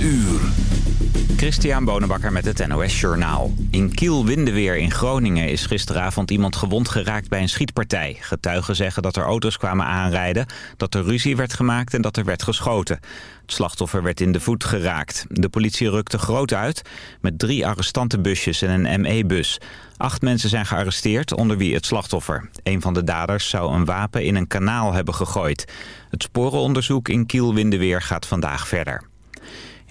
uur. Christian Bonenbakker met het NOS Journaal. In Kiel-Windeweer in Groningen is gisteravond iemand gewond geraakt bij een schietpartij. Getuigen zeggen dat er auto's kwamen aanrijden, dat er ruzie werd gemaakt en dat er werd geschoten. Het slachtoffer werd in de voet geraakt. De politie rukte groot uit met drie arrestantenbusjes en een ME-bus. Acht mensen zijn gearresteerd, onder wie het slachtoffer. Een van de daders zou een wapen in een kanaal hebben gegooid. Het sporenonderzoek in Kiel-Windeweer gaat vandaag verder.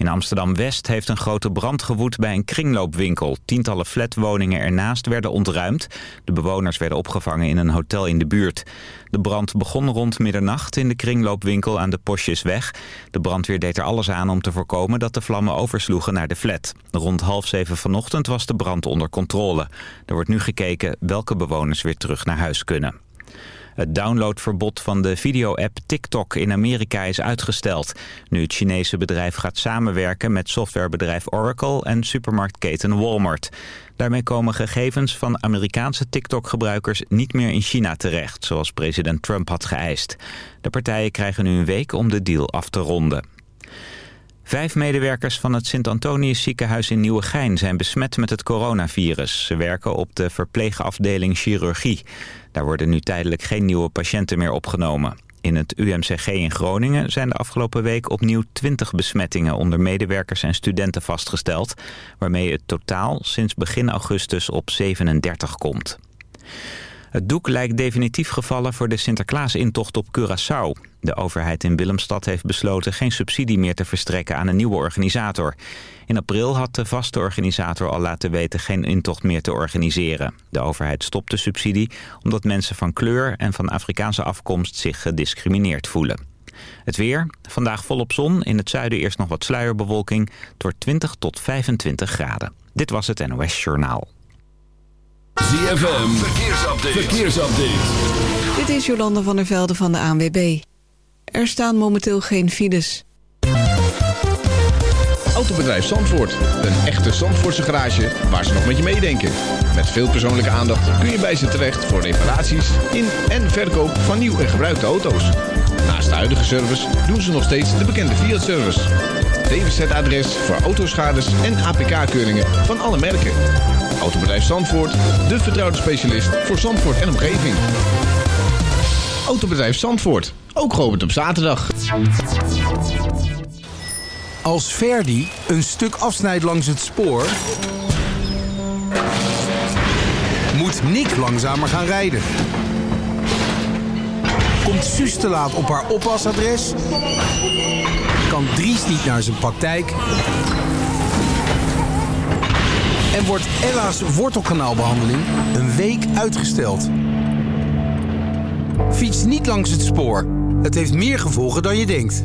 In Amsterdam-West heeft een grote brand gewoed bij een kringloopwinkel. Tientallen flatwoningen ernaast werden ontruimd. De bewoners werden opgevangen in een hotel in de buurt. De brand begon rond middernacht in de kringloopwinkel aan de Postjesweg. De brandweer deed er alles aan om te voorkomen dat de vlammen oversloegen naar de flat. Rond half zeven vanochtend was de brand onder controle. Er wordt nu gekeken welke bewoners weer terug naar huis kunnen. Het downloadverbod van de video-app TikTok in Amerika is uitgesteld. Nu het Chinese bedrijf gaat samenwerken met softwarebedrijf Oracle en supermarktketen Walmart. Daarmee komen gegevens van Amerikaanse TikTok-gebruikers niet meer in China terecht, zoals president Trump had geëist. De partijen krijgen nu een week om de deal af te ronden. Vijf medewerkers van het Sint-Antonius ziekenhuis in Nieuwegein zijn besmet met het coronavirus. Ze werken op de verpleegafdeling chirurgie. Daar worden nu tijdelijk geen nieuwe patiënten meer opgenomen. In het UMCG in Groningen zijn de afgelopen week opnieuw 20 besmettingen onder medewerkers en studenten vastgesteld, waarmee het totaal sinds begin augustus op 37 komt. Het doek lijkt definitief gevallen voor de Sinterklaas-intocht op Curaçao. De overheid in Willemstad heeft besloten geen subsidie meer te verstrekken aan een nieuwe organisator. In april had de vaste organisator al laten weten geen intocht meer te organiseren. De overheid stopt de subsidie omdat mensen van kleur en van Afrikaanse afkomst zich gediscrimineerd voelen. Het weer, vandaag volop zon, in het zuiden eerst nog wat sluierbewolking, door 20 tot 25 graden. Dit was het NOS Journaal. ZFM, verkeersupdate. verkeersupdate. Dit is Jolande van der Velde van de ANWB. Er staan momenteel geen files. Autobedrijf Zandvoort. Een echte Zandvoortse garage waar ze nog met je meedenken. Met veel persoonlijke aandacht kun je bij ze terecht voor reparaties in en verkoop van nieuw en gebruikte auto's. Naast de huidige service doen ze nog steeds de bekende Fiat-service. DWZ-adres voor autoschades en APK-keuringen van alle merken. Autobedrijf Zandvoort, de vertrouwde specialist voor Zandvoort en omgeving. Autobedrijf Zandvoort, ook geopend op zaterdag. Als Verdi een stuk afsnijdt langs het spoor... moet Nick langzamer gaan rijden. Komt Suus te laat op haar oppasadres... kan Dries niet naar zijn praktijk... en wordt Ella's wortelkanaalbehandeling een week uitgesteld. Fiets niet langs het spoor. Het heeft meer gevolgen dan je denkt.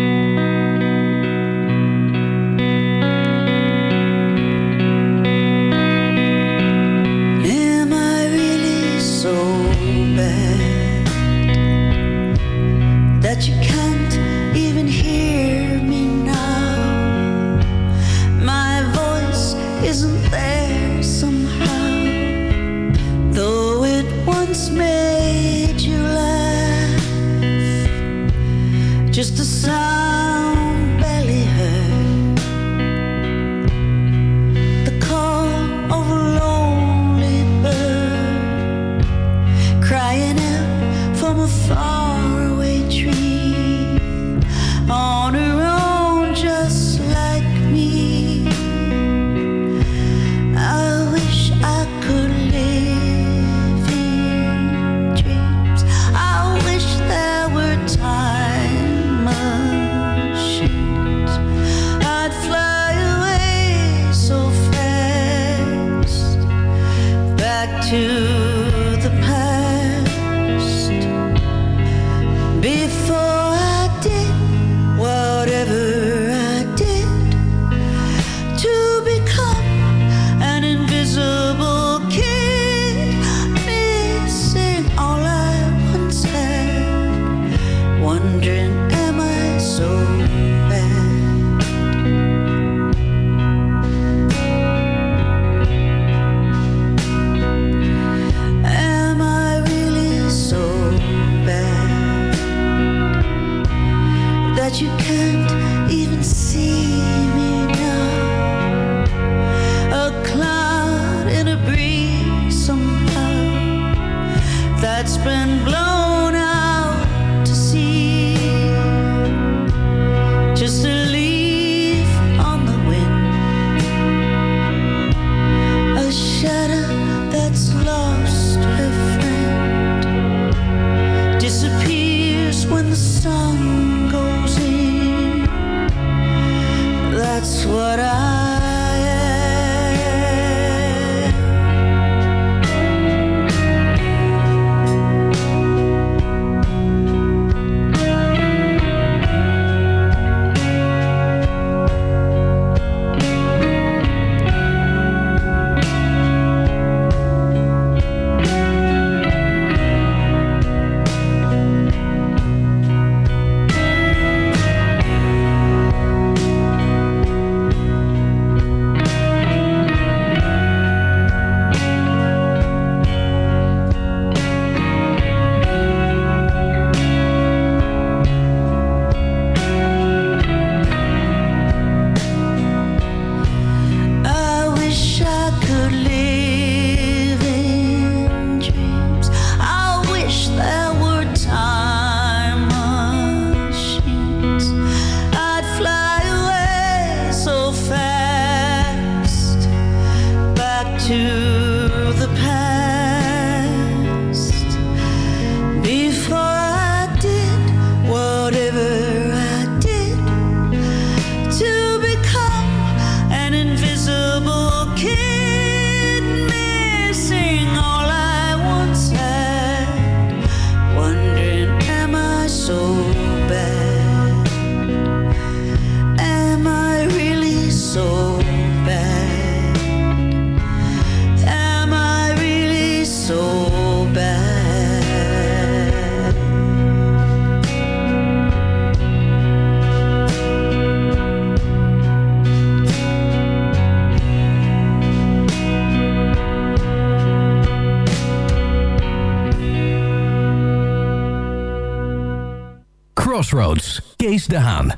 Crossroads, Kees de Haan.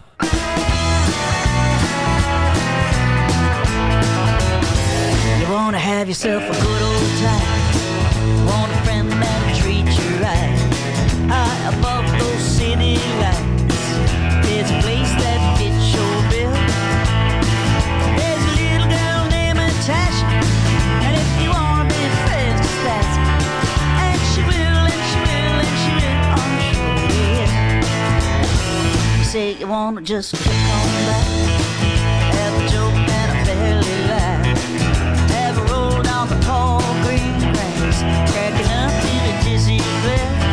You wanna have yourself a good old time. Want a friend that'll treat you right. High above say you wanna just kick on back. Have a joke and a belly laugh. Have a roll down the tall green grass, cracking up in a dizzy glare.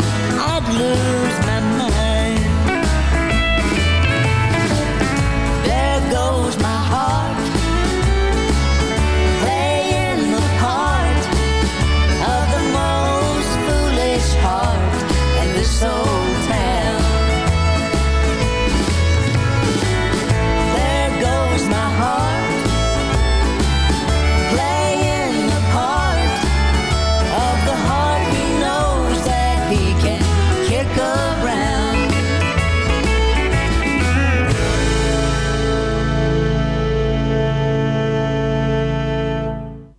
something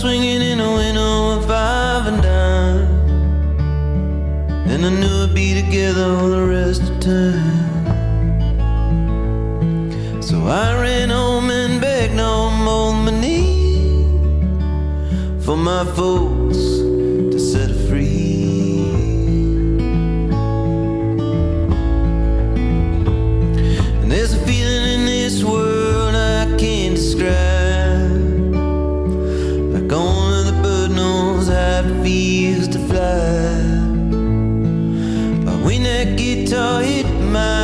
Swinging in a window of five and dime. And I knew I'd be together all the rest of time. So I ran home and begged both my knees for my folks that guitar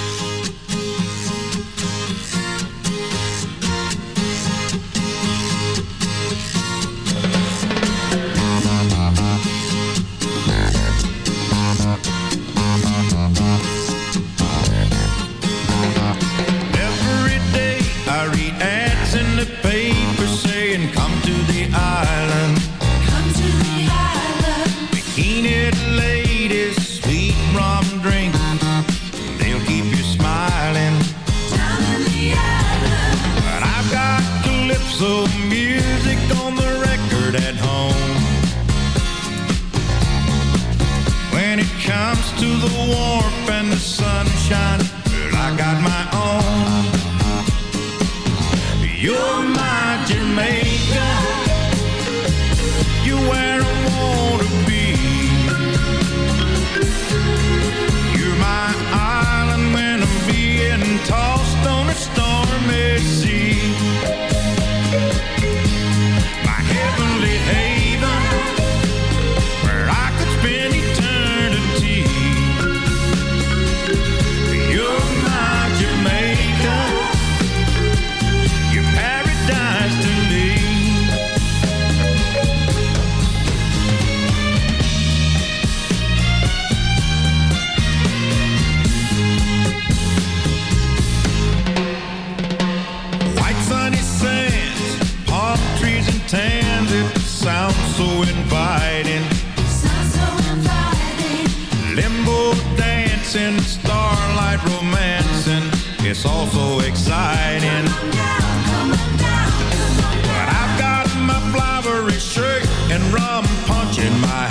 I'm punching my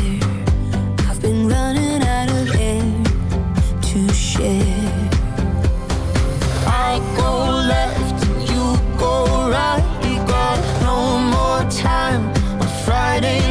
We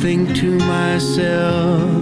think to myself,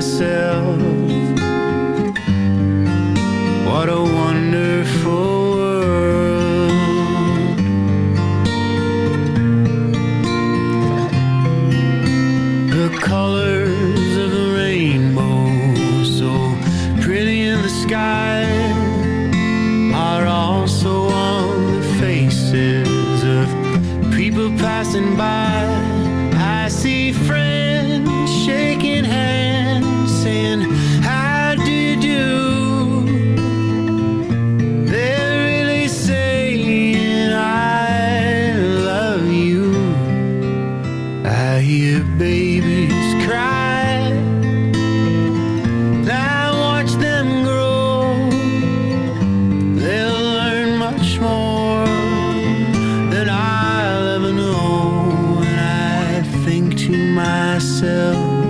myself, myself,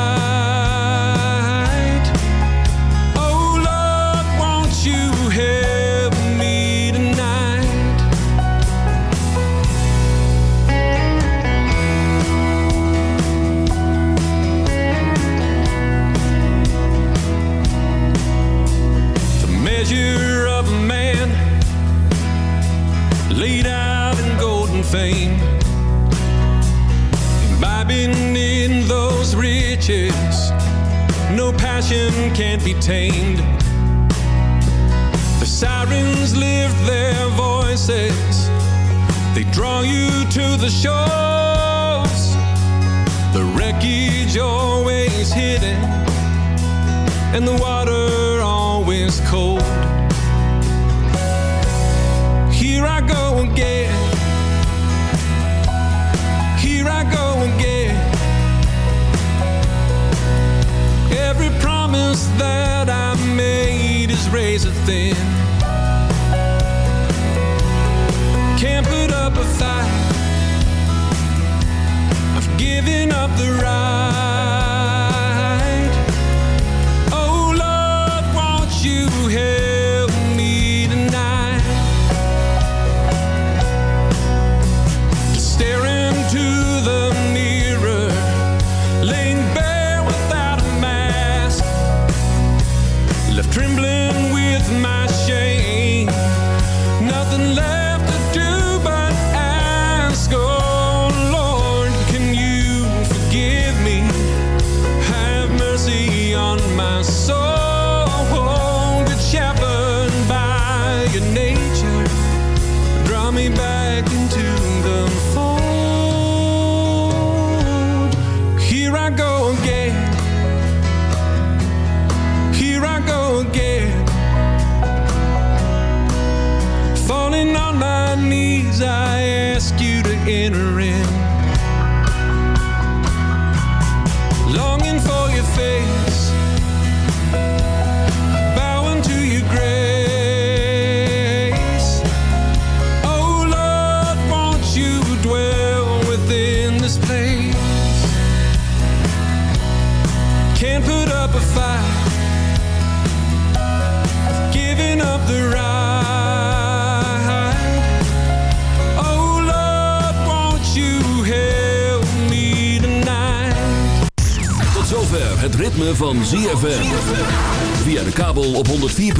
Fame, imbibing in those riches no passion can't be tamed. The sirens lift their voices, they draw you to the shores. The wreckage always hidden, and the water always cold. Here I go again. promise that I made is razor thin.